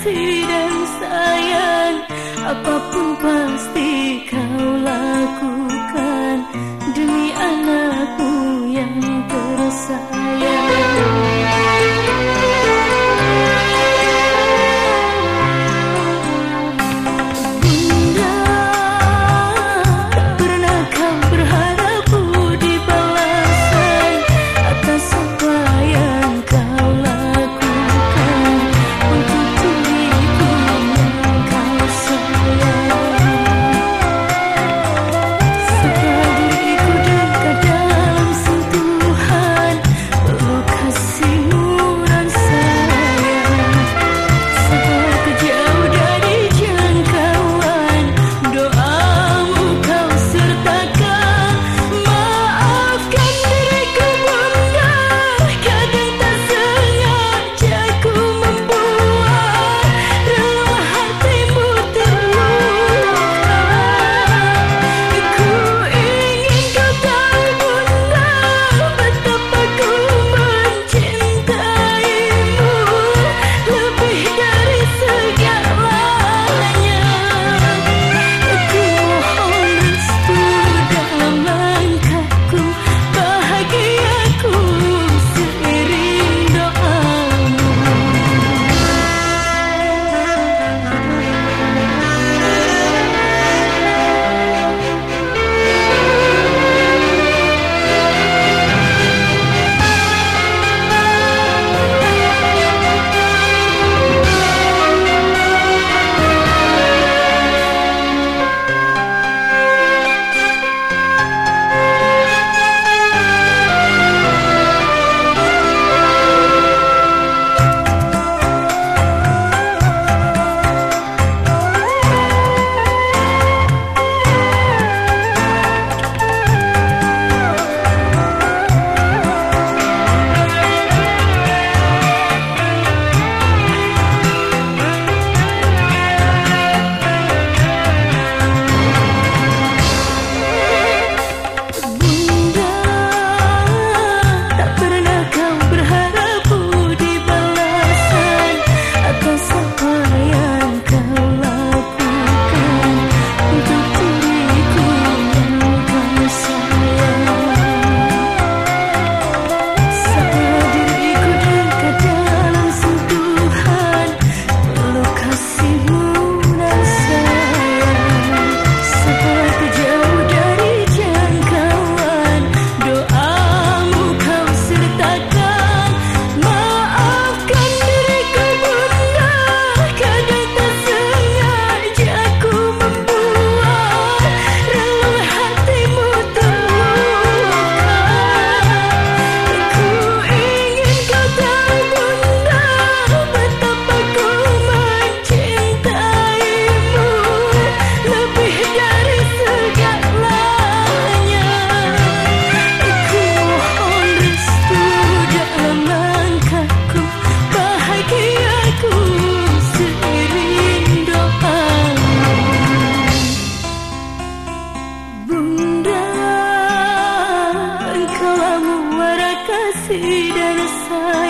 kasih dan sayang Apa pun pasti kau lakukan kasih dan sayang